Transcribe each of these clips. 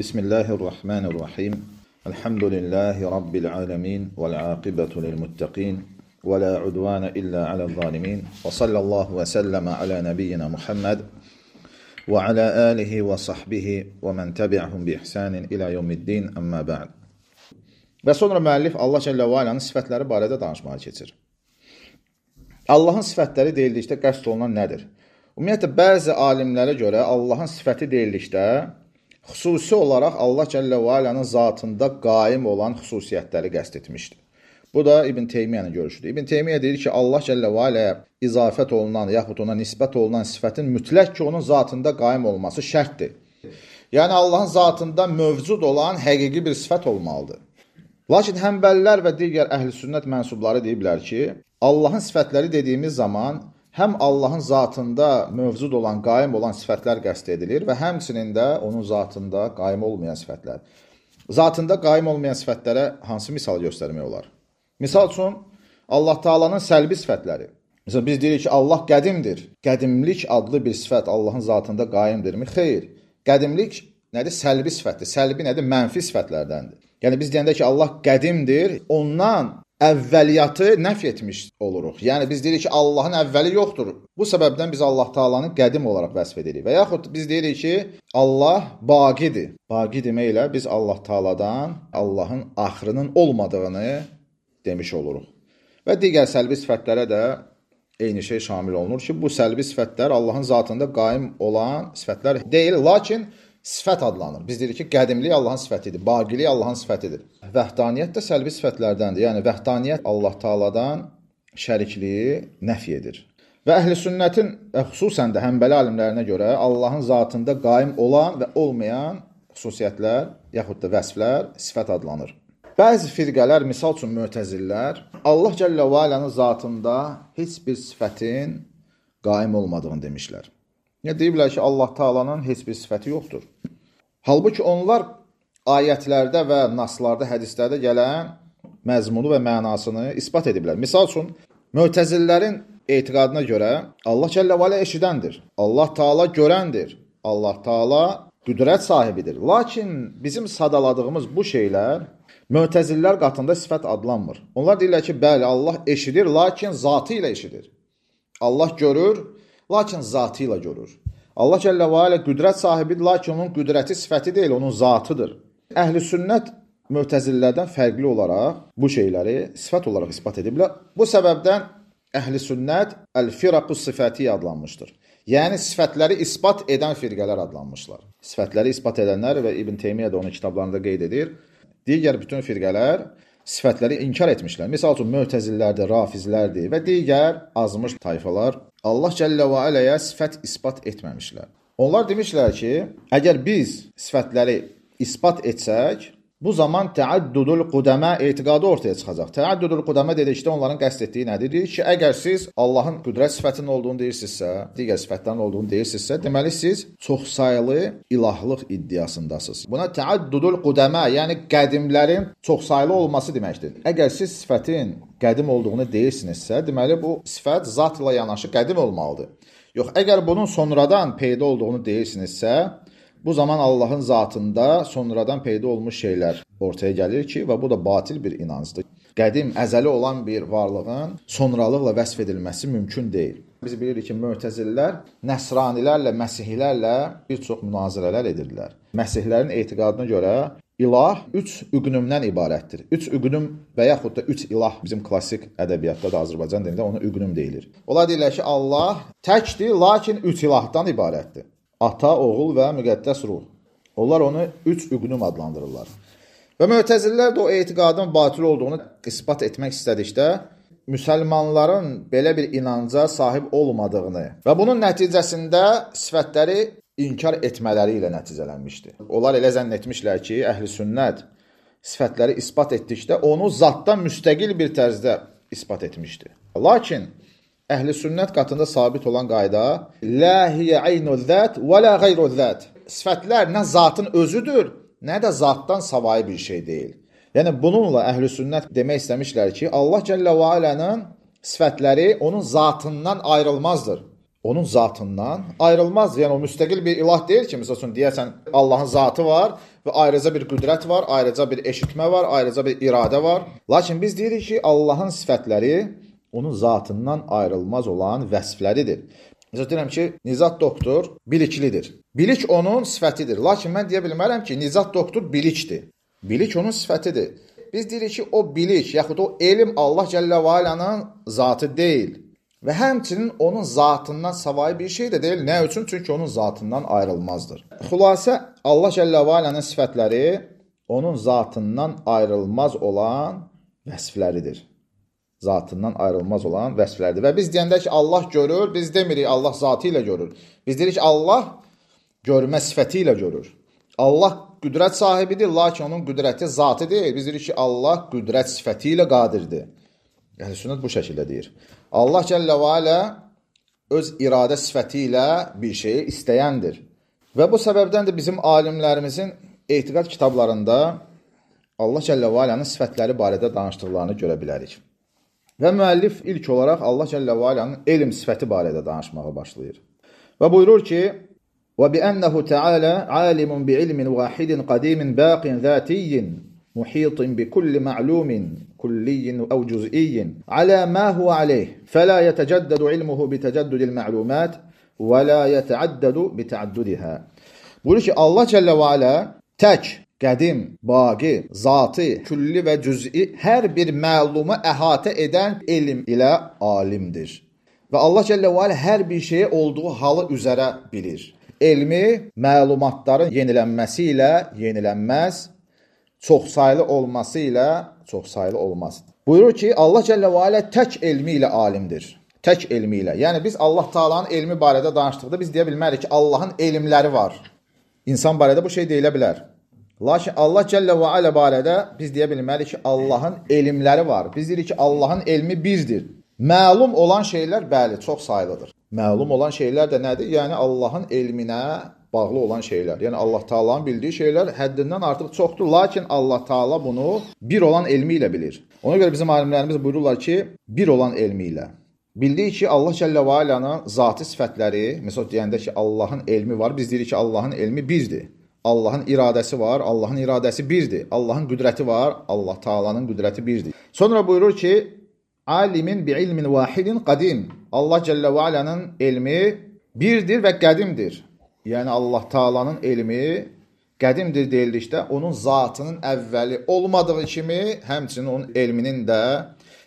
بسم الله الرحمن الرحيم الحمد لله رب العالمين والعاقبة للمتقين ولا عدوان إلا على الظالمين وصلى الله وسلم على نبينا محمد وعلى آله وصحبه ومن تبعهم بإحسان إلى يوم الدين أما بعد Və sonra müəllif Allah Cəllə və Alanın sifətləri barədə danışmağa keçir. Allahın sifətləri deyildikdə qəsd olunan nədir? Ümumiyyətlə, bəzi alimlərə görə Allahın sifəti deyildikdə xüsusi olaraq Allah Cəllə və Alanın zatında qaim olan xüsusiyyətləri qəsd etmişdir. Bu da İbn Teymiyyanın görüşüdür. İbn Teymiyyə deyir ki, Allah Cəllə və Aləyə izafət olunan, yaxud ona nisbət olunan sifətin mütləq ki, onun zatında qaim olması şərtdir. Yəni, Allahın zatında mövcud olan həqiqi bir sifət olmalıdır. Lakin həmbəllər və digər əhl-i sünnət mənsubları deyiblər ki, Allahın sifətləri dediyimiz zaman həm Allahın zatında mövcud olan, qaim olan sifətlər qəsd edilir və həmçinin də onun zatında qaim olmayan sifətlər. Zatında qaim olmayan sifətlərə hansı misal göstərmək olar? Misal üçün, Allah Taalanın səlbi sifətləri. Məsələn, biz deyirik ki, Allah qədimdir. Qədimlik adlı bir sifət Allahın zatında qaimdirmi? Xeyr. Qədimlik nədir? Səlbi sifətdir. Səlbi nədir? Mənfi sifətlərdəndir. Yəni biz deyəndə ki, Allah qədimdir, ondan əvvəliyyatı nəf etmiş oluruq. Yəni biz deyirik ki, Allahın əvvəli yoxdur. Bu səbəbdən biz Allah Taala'nı qədim olaraq vəsf edirik. Və yaxud biz deyirik ki, Allah baqidir. Baqi deməklə biz Allah Taala'dan Allahın axırının olmadığını demiş oluruq. Və digər səlbi sifətlərə də eyni şey şamil olunur ki, bu səlbi sifətlər Allahın zatında qaim olan sifətlər deyil, lakin sifət adlanır. Biz deyirik ki, qədimlik Allahın sifətidir, baqilik Allahın sifətidir. Vəhdaniyyət də səlbi sifətlərdəndir. Yəni vəhdaniyyət Allah Taala'dan şərikliyi nəfi edir. Və əhl-i sünnətin xüsusən də həmbəli alimlərinə görə Allahın zatında qaim olan və olmayan xüsusiyyətlər yaxud da vəsflər sifət adlanır. Bəzi firqələr, misal üçün mötəzillər, Allah Cəllə və Alənin zatında heç bir sifətin qaim olmadığını demişlər. Ya deyiblər ki, Allah Taala'nın heç bir sifəti yoxdur. Halbuki onlar ayətlərdə və naslarda, hədislərdə gələn məzmunu və mənasını isbat ediblər. Misal üçün, Mötəzillərin etiqadına görə Allah Cəllə və Alə eşidəndir. Allah Taala görəndir. Allah Taala qüdrət sahibidir. Lakin bizim sadaladığımız bu şeylər Mötəzillər qatında sifət adlanmır. Onlar deyirlər ki, bəli, Allah eşidir, lakin zatı ilə eşidir. Allah görür, lakin zatı ilə görür. Allah Cəllə və Alə qüdrət sahibidir, lakin onun qüdrəti sifəti deyil, onun zatıdır. Əhl-i sünnət mötəzillərdən fərqli olaraq bu şeyləri sifət olaraq isbat ediblər. Bu səbəbdən əhl-i sünnət əl-firaqus sifəti adlanmışdır. Yəni sifətləri isbat edən firqələr adlanmışlar. Sifətləri isbat edənlər və İbn Teymiyyə də onun kitablarında qeyd edir. Digər bütün firqələr sifətləri inkar etmişlər. Məsəl üçün Mötəzillərdir, Rafizlərdir və digər azmış tayfalar Allah Cəllə və Aləyə sifət isbat etməmişlər. Onlar demişlər ki, əgər biz sifətləri isbat etsək, Bu zaman təaddudul qudəmə etiqadı ortaya çıxacaq. Təaddudul qudəmə dedikdə onların qəsd etdiyi nədir? Deyir ki, əgər siz Allahın qüdrət sifətinin olduğunu deyirsinizsə, digər sifətlərin olduğunu deyirsinizsə, deməli siz çoxsaylı ilahlıq iddiasındasınız. Buna təaddudul qudəmə, yəni qədimlərin çoxsaylı olması deməkdir. Əgər siz sifətin qədim olduğunu deyirsinizsə, deməli bu sifət zatla yanaşı qədim olmalıdır. Yox, əgər bunun sonradan peyda olduğunu deyirsinizsə, Bu zaman Allahın zatında sonradan peyda olmuş şeylər ortaya gəlir ki, və bu da batil bir inancdır. Qədim, əzəli olan bir varlığın sonralıqla vəsf edilməsi mümkün deyil. Biz bilirik ki, mötəzillər nəsranilərlə, məsihlərlə bir çox münazirələr edirdilər. Məsihlərin etiqadına görə ilah 3 üqnümdən ibarətdir. 3 üqnüm və yaxud da 3 ilah bizim klassik ədəbiyyatda da Azərbaycan dilində ona üqnüm deyilir. Onlar deyirlər ki, Allah təkdir, lakin 3 ilahdan ibarətdir ata, oğul və müqəddəs ruh. Onlar onu üç üqnüm adlandırırlar. Və mütəzillər də o etiqadın batil olduğunu isbat etmək istədikdə müsəlmanların belə bir inanca sahib olmadığını və bunun nəticəsində sifətləri inkar etmələri ilə nəticələnmişdi. Onlar elə zənn etmişlər ki, əhli sünnət sifətləri isbat etdikdə onu zatdan müstəqil bir tərzdə isbat etmişdi. Lakin Əhli sünnət qatında sabit olan qayda la hiyə aynu zət və la qeyru zət. Sifətlər nə zatın özüdür, nə də zatdan savayı bir şey deyil. Yəni bununla əhli sünnət demək istəmişlər ki, Allah Cəllə və Alənin sifətləri onun zatından ayrılmazdır. Onun zatından ayrılmaz. Yəni o müstəqil bir ilah deyil ki, məsəl üçün deyəsən Allahın zatı var və ayrıca bir qüdrət var, ayrıca bir eşitmə var, ayrıca bir iradə var. Lakin biz deyirik ki, Allahın sifətləri onun zatından ayrılmaz olan vəsfləridir. Məsələn deyirəm ki, Nizat doktor biliklidir. Bilik onun sifətidir. Lakin mən deyə bilmərəm ki, Nizat doktor bilikdir. Bilik onun sifətidir. Biz deyirik ki, o bilik yaxud o elm Allah Cəllə və Alanın zatı deyil. Və həmçinin onun zatından savayı bir şey də deyil. Nə üçün? Çünki onun zatından ayrılmazdır. Xülasə Allah Cəllə və Alanın sifətləri onun zatından ayrılmaz olan vəsfləridir. Zatından ayrılmaz olan vəsflərdir. Və biz deyəndə ki, Allah görür, biz demirik Allah zatı ilə görür. Biz deyirik Allah görmə sifəti ilə görür. Allah qüdrət sahibidir, lakin onun qüdrəti zatı deyil. Biz deyirik ki, Allah qüdrət sifəti ilə qadirdir. Yəni sünnət bu şəkildə deyir. Allah Cəllə və Alə öz iradə sifəti ilə bir şeyi istəyəndir. Və bu səbəbdən də bizim alimlərimizin etiqad kitablarında Allah Cəllə və Alənin sifətləri barədə danışdıqlarını görə bilərik. Və müəllif ilk olaraq Allah Cəllə və Alənin elm sifəti barədə danışmağa başlayır. Və buyurur ki: "Və bi ennehu Teala alimun bi ilmin vahidin qadimin baqin zatiyin muhitin bi kulli ma'lumin kulliyin ev cüz'iyyin ala ma huwa alayh fela yeteceddedu ilmuhu bi tecaddudil ma'lumat və la yetəaddədu bi təaddudiha." Buyurur ki, Allah Cəllə və Alə tək, qədim, baqi, zatı, külli və cüz'i hər bir məlumu əhatə edən elm ilə alimdir. Və Allah Cəllə və Alə hər bir şeyi olduğu halı üzərə bilir. Elmi məlumatların yenilənməsi ilə yenilənməz, çoxsaylı olması ilə çoxsaylı olmaz. Buyurur ki, Allah Cəllə və Alə tək elmi ilə alimdir. Tək elmi ilə. Yəni biz Allah Taala'nın elmi barədə danışdıqda biz deyə bilmərik ki, Allahın elmləri var. İnsan barədə bu şey deyilə bilər. Lakin Allah Cəllə və Alə barədə biz deyə bilmərik ki, Allahın elmləri var. Biz deyirik ki, Allahın elmi birdir. Məlum olan şeylər bəli, çox sayılıdır. Məlum olan şeylər də nədir? Yəni Allahın elminə bağlı olan şeylər. Yəni Allah Taala'nın bildiyi şeylər həddindən artıq çoxdur, lakin Allah Taala bunu bir olan elmi ilə bilir. Ona görə bizim alimlərimiz buyururlar ki, bir olan elmi ilə. Bildik ki, Allah Cəllə və Alanın zati sifətləri, məsəl deyəndə ki, Allahın elmi var, biz deyirik ki, Allahın elmi birdir. Allahın iradəsi var, Allahın iradəsi birdir. Allahın qüdrəti var, Allah Taala'nın qüdrəti birdir. Sonra buyurur ki, alimin bi ilmin vahidin qadim. Allah Cəllə və Alanın elmi birdir və qədimdir. Yəni Allah Taala'nın elmi qədimdir deyildikdə onun zatının əvvəli olmadığı kimi, həmçinin onun elminin də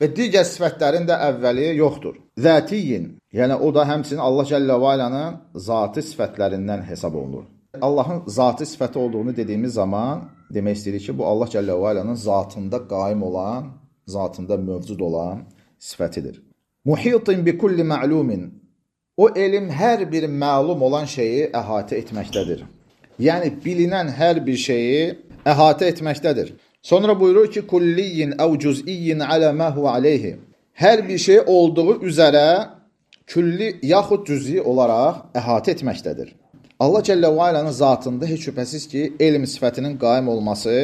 və digər sifətlərin də əvvəli yoxdur. Zətiyin, yəni o da həmçinin Allah Cəllə və Alanın zati sifətlərindən hesab olunur. Allahın zati sifəti olduğunu dediyimiz zaman demək istəyirik ki, bu Allah Cəllə və Alanın zatında qaim olan, zatında mövcud olan sifətidir. Muhitin bi kulli ma'lumin O elm hər bir məlum olan şeyi əhatə etməkdədir. Yəni bilinən hər bir şeyi əhatə etməkdədir. Sonra buyurur ki, kulliyin əv cüz'iyyin alə mə huve aleyhi. Hər bir şey olduğu üzərə külli yaxud cüz'i olaraq əhatə etməkdədir. Allah Cəllə və Alənin zatında heç şübhəsiz ki, elm sifətinin qaim olması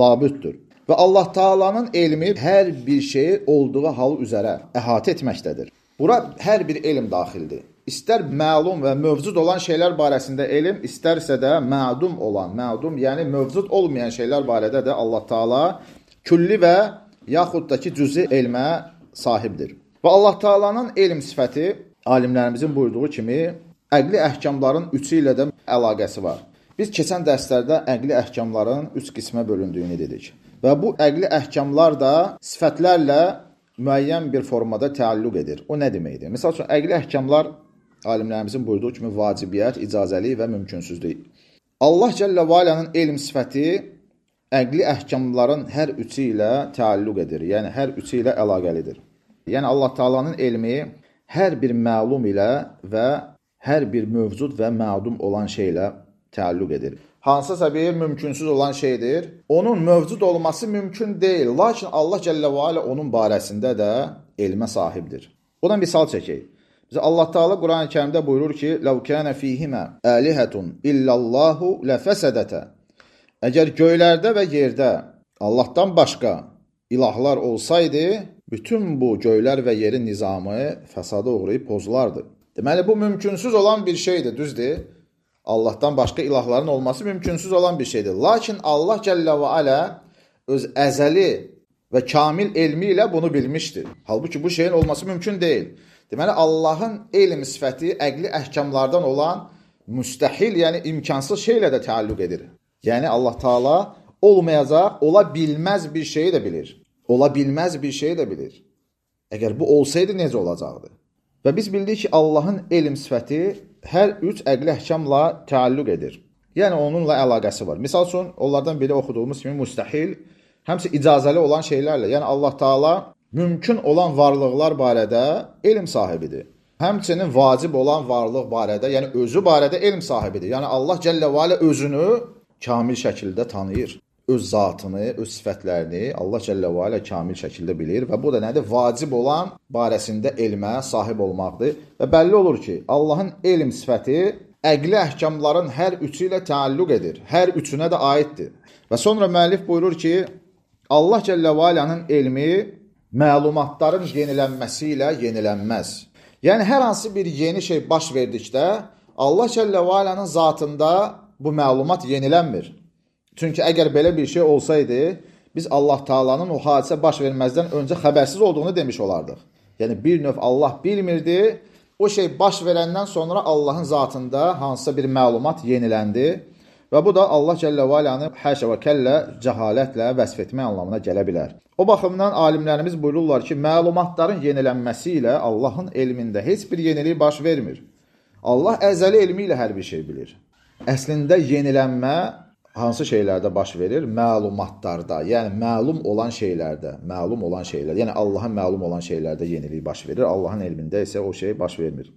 labüddür. Və Allah Taala'nın elmi hər bir şeyi olduğu hal üzərə əhatə etməkdədir. Bura hər bir elm daxildir. İstər məlum və mövcud olan şeylər barəsində elm, istərsə də mədum olan, mədum, yəni mövcud olmayan şeylər barədə də Allah Taala külli və yaxud da ki cüzi elmə sahibdir. Və Allah Taala'nın elm sifəti alimlərimizin buyurduğu kimi əqli əhkamların üçü ilə də əlaqəsi var. Biz keçən dərslərdə əqli əhkamların üç qismə bölündüyünü dedik. Və bu əqli əhkamlar da sifətlərlə müəyyən bir formada təalluq edir. O nə deməkdir? Məsəl üçün, əqli əhkamlar alimlərimizin buyurduğu kimi vacibiyyət, icazəli və mümkünsüzlük. Allah Cəllə və Alənin elm sifəti əqli əhkamların hər üçü ilə təalluq edir. Yəni, hər üçü ilə əlaqəlidir. Yəni, Allah Taalanın elmi hər bir məlum ilə və hər bir mövcud və mədum olan şeylə təalluq edir hansısa bir mümkünsüz olan şeydir. Onun mövcud olması mümkün deyil. Lakin Allah Cəllə və Alə onun barəsində də elmə sahibdir. Buna misal çəkək. Bizə Allah Taala Qurani-Kərimdə buyurur ki: "Ləv kana fihima alihatun illallahu lafəsadata." Əgər göylərdə və yerdə Allahdan başqa ilahlar olsaydı, bütün bu göylər və yerin nizamı fəsada uğrayıb pozulardı. Deməli bu mümkünsüz olan bir şeydir, düzdür? Allahdan başqa ilahların olması mümkünsüz olan bir şeydir. Lakin Allah Cəllə və Alə öz əzəli və kamil elmi ilə bunu bilmişdir. Halbuki bu şeyin olması mümkün deyil. Deməli Allahın elm sifəti əqli əhkamlardan olan müstəhil, yəni imkansız şeylə də təalluq edir. Yəni Allah Taala olmayacaq, ola bilməz bir şeyi də bilir. Ola bilməz bir şeyi də bilir. Əgər bu olsaydı necə olacaqdı? Və biz bildik ki, Allahın elm sifəti hər üç əqli əhkamla təalluq edir. Yəni onunla əlaqəsi var. Məsəl üçün onlardan biri oxuduğumuz kimi müstəhil, həmçə icazəli olan şeylərlə. Yəni Allah Taala mümkün olan varlıqlar barədə elm sahibidir. Həmçinin vacib olan varlıq barədə, yəni özü barədə elm sahibidir. Yəni Allah Cəllə və Alə özünü kamil şəkildə tanıyır öz zatını, öz sifətlərini Allah Cəllə və Alə kamil şəkildə bilir və bu da nədir? Vacib olan barəsində elmə sahib olmaqdır. Və bəlli olur ki, Allahın elm sifəti əqli əhkamların hər üçü ilə təalluq edir. Hər üçünə də aiddir. Və sonra müəllif buyurur ki, Allah Cəllə və Alənin elmi məlumatların yenilənməsi ilə yenilənməz. Yəni hər hansı bir yeni şey baş verdikdə Allah Cəllə və Alənin zatında bu məlumat yenilənmir. Çünki əgər belə bir şey olsaydı, biz Allah Taala'nın o hadisə baş verməzdən öncə xəbərsiz olduğunu demiş olardıq. Yəni bir növ Allah bilmirdi. O şey baş verəndən sonra Allahın zatında hansısa bir məlumat yeniləndi və bu da Allah Cəllə və Alanı həşə və kəllə cəhalətlə vəsf etmək anlamına gələ bilər. O baxımdan alimlərimiz buyururlar ki, məlumatların yenilənməsi ilə Allahın elmində heç bir yenilik baş vermir. Allah əzəli elmi ilə hər bir şey bilir. Əslində yenilənmə hansı şeylərdə baş verir? Məlumatlarda, yəni məlum olan şeylərdə, məlum olan şeylər, yəni Allahın məlum olan şeylərdə yenilik baş verir. Allahın elmində isə o şey baş vermir.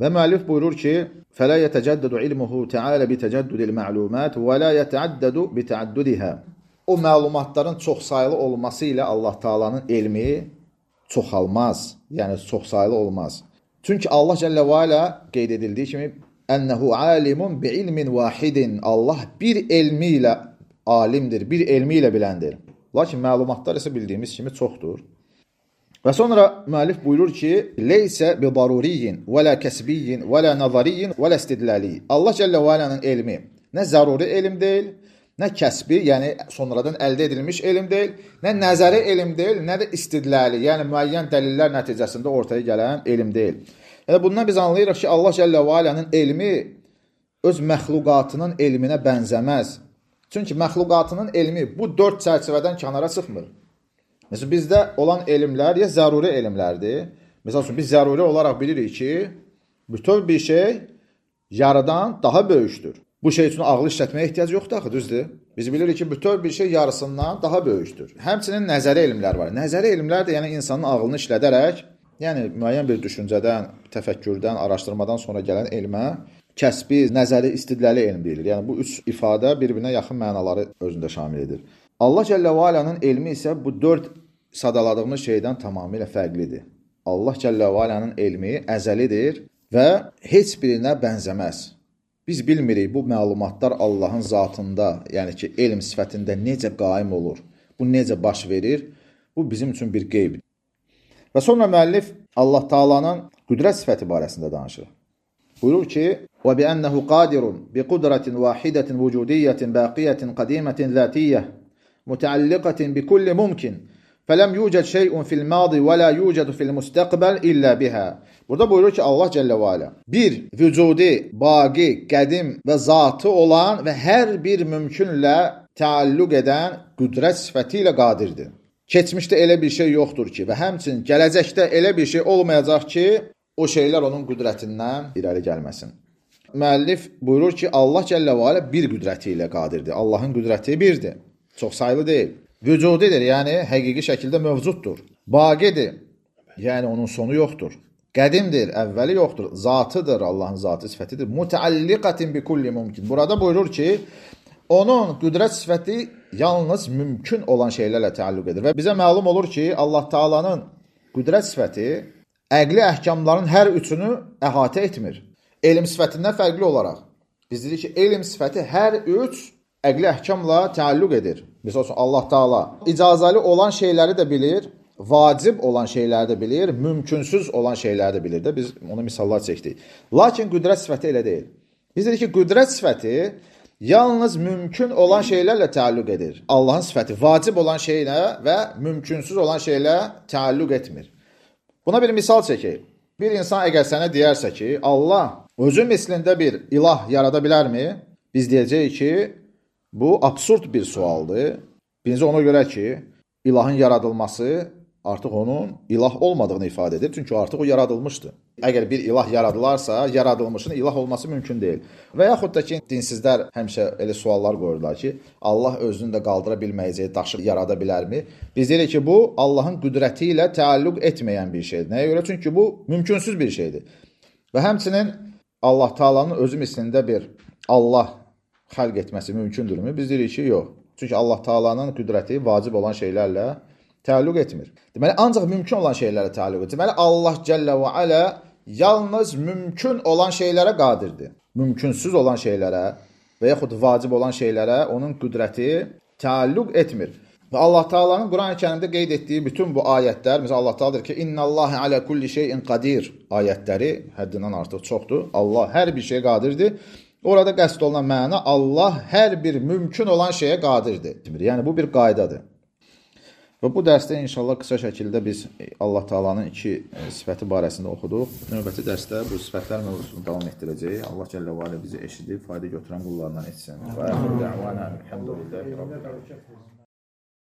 Və müəllif buyurur ki: "Fələ yetəcəddədu ilmuhu Teala bi təcəddudil ma'lumat və la yetəaddədu bi təaddudiha." O məlumatların çoxsaylı olması ilə Allah Taala'nın elmi çoxalmaz, yəni çoxsaylı olmaz. Çünki Allah Cəllə və Alə qeyd edildiyi kimi ennehu alimun bi ilmin vahidin. Allah bir elmiyle alimdir, bir elmiyle bilendir. Lakin məlumatlar isə bildiyimiz kimi çoxdur. Və sonra müəllif buyurur ki, "Leysə bi daruriyyin və la kəsbiyyin və la nazariyyin və la istidlali." Allah Cəllə və Alanın elmi nə zəruri elm deyil, nə kəsbi, yəni sonradan əldə edilmiş elm deyil, nə nəzəri elm deyil, nə də istidlali, yəni müəyyən dəlillər nəticəsində ortaya gələn elm deyil. Yəni bundan biz anlayırıq ki, Allah Cəllə və Alənin elmi öz məxluqatının elminə bənzəməz. Çünki məxluqatının elmi bu dörd çərçivədən kənara çıxmır. Məsələn, bizdə olan elmlər ya zəruri elmlərdir. Məsəl üçün, biz zəruri olaraq bilirik ki, bütöv bir şey yarıdan daha böyükdür. Bu şey üçün ağlı işlətməyə ehtiyac yoxdur axı, düzdür? Biz bilirik ki, bütöv bir şey yarısından daha böyükdür. Həmçinin nəzəri elmlər var. Nəzəri elmlər də yəni insanın ağlını işlədərək Yəni müəyyən bir düşüncədən, təfəkkürdən, araşdırmadan sonra gələn elmə kəsbi, nəzəri, istidlali elm deyilir. Yəni bu üç ifadə bir-birinə yaxın mənaları özündə şamil edir. Allah Cəllə və Alanın elmi isə bu 4 sadaladığımız şeydən tamamilə fərqlidir. Allah Cəllə və Alanın elmi əzəlidir və heç birinə bənzəməz. Biz bilmirik bu məlumatlar Allahın zatında, yəni ki, elm sifətində necə qaim olur, bu necə baş verir, bu bizim üçün bir qeybdir. Və sonra müəllif Allah Taala'nın qüdrət sifəti barəsində danışır. Buyurur ki: "Və bi ennehu qadirun bi qudratin vahidatin vucudiyyətin baqiyatin qadimatin zatiyyah mutaalliqatin bi kulli mumkin." Yucad şey'un fil madi və la yucadu fil mustaqbal illa biha. Burada buyurur ki Allah Cəllə və Alə bir vücudi, baqi, qədim və zatı olan və hər bir mümkünlə təalluq edən qüdrət sifəti ilə qadirdir. Keçmişdə elə bir şey yoxdur ki və həmçinin gələcəkdə elə bir şey olmayacaq ki, o şeylər onun qüdrətindən irəli gəlməsin. Müəllif buyurur ki, Allah Cəllə və Alə bir qüdrəti ilə qadirdir. Allahın qüdrəti birdir. Çox saylı deyil. Vücudidir, yəni həqiqi şəkildə mövcuddur. Baqidir, yəni onun sonu yoxdur. Qədimdir, əvvəli yoxdur. Zatıdır, Allahın zatı sifətidir. Mutaalliqatin bi kulli mumkin. Burada buyurur ki, onun qüdrət sifəti yalnız mümkün olan şeylərlə təalluq edir və bizə məlum olur ki, Allah Taala'nın qüdrət sifəti əqli əhkamların hər üçünü əhatə etmir. Elm sifətindən fərqli olaraq biz dedik ki, elm sifəti hər üç əqli əhkamla təalluq edir. Məsəl üçün Allah Taala icazəli olan şeyləri də bilir, vacib olan şeyləri də bilir, mümkünsüz olan şeyləri də bilir də. Biz ona misallar çəkdik. Lakin qüdrət sifəti elə deyil. Biz dedik ki, qüdrət sifəti yalnız mümkün olan şeylərlə təalluq edir. Allahın sifəti vacib olan şeylə və mümkünsüz olan şeylə təalluq etmir. Buna bir misal çəkək. Bir insan əgər sənə deyərsə ki, Allah özü mislində bir ilah yarada bilərmi? Biz deyəcəyik ki, bu absurd bir sualdır. Birinci ona görə ki, ilahın yaradılması artıq onun ilah olmadığını ifadə edir. Çünki artıq o yaradılmışdı. Əgər bir ilah yaradılarsa, yaradılmışın ilah olması mümkün deyil. Və yaxud da ki, dinsizlər həmişə elə suallar qoyurlar ki, Allah özünü də qaldıra bilməyəcəyi daşı yarada bilərmi? Biz deyirik ki, bu Allahın qüdrəti ilə təalluq etməyən bir şeydir. Nəyə görə? Çünki bu mümkünsüz bir şeydir. Və həmçinin Allah Taala'nın özü mislində bir Allah xəlq etməsi mümkündürmü? Biz deyirik ki, yox. Çünki Allah Taala'nın qüdrəti vacib olan şeylərlə təalluq etmir. Deməli, ancaq mümkün olan şeylərə təalluq edir. Deməli, Allah Cəllə və Alə yalnız mümkün olan şeylərə qadirdir. Mümkünsüz olan şeylərə və yaxud vacib olan şeylərə onun qüdrəti təalluq etmir. Və Allah Taala'nın Qurani-Kərimdə qeyd etdiyi bütün bu ayətlər, məsələn Allah Taala deyir ki, "İnnallaha ala kulli şeyin qadir" ayətləri həddindən artıq çoxdur. Allah hər bir şeyə qadirdir. Orada qəsd olunan məna Allah hər bir mümkün olan şeyə qadirdir. Yəni bu bir qaydadır. Və bu dərsdə inşallah qısa şəkildə biz Allah Taala'nın iki sifəti barəsində oxuduq. Növbəti dərsdə bu sifətlər mövzusunu davam etdirəcəyik. Allah Cəllə və Alə bizi eşidib fayda götürən qullarından etsin. Və əxir dəvana elhamdülillahi rabbil alamin.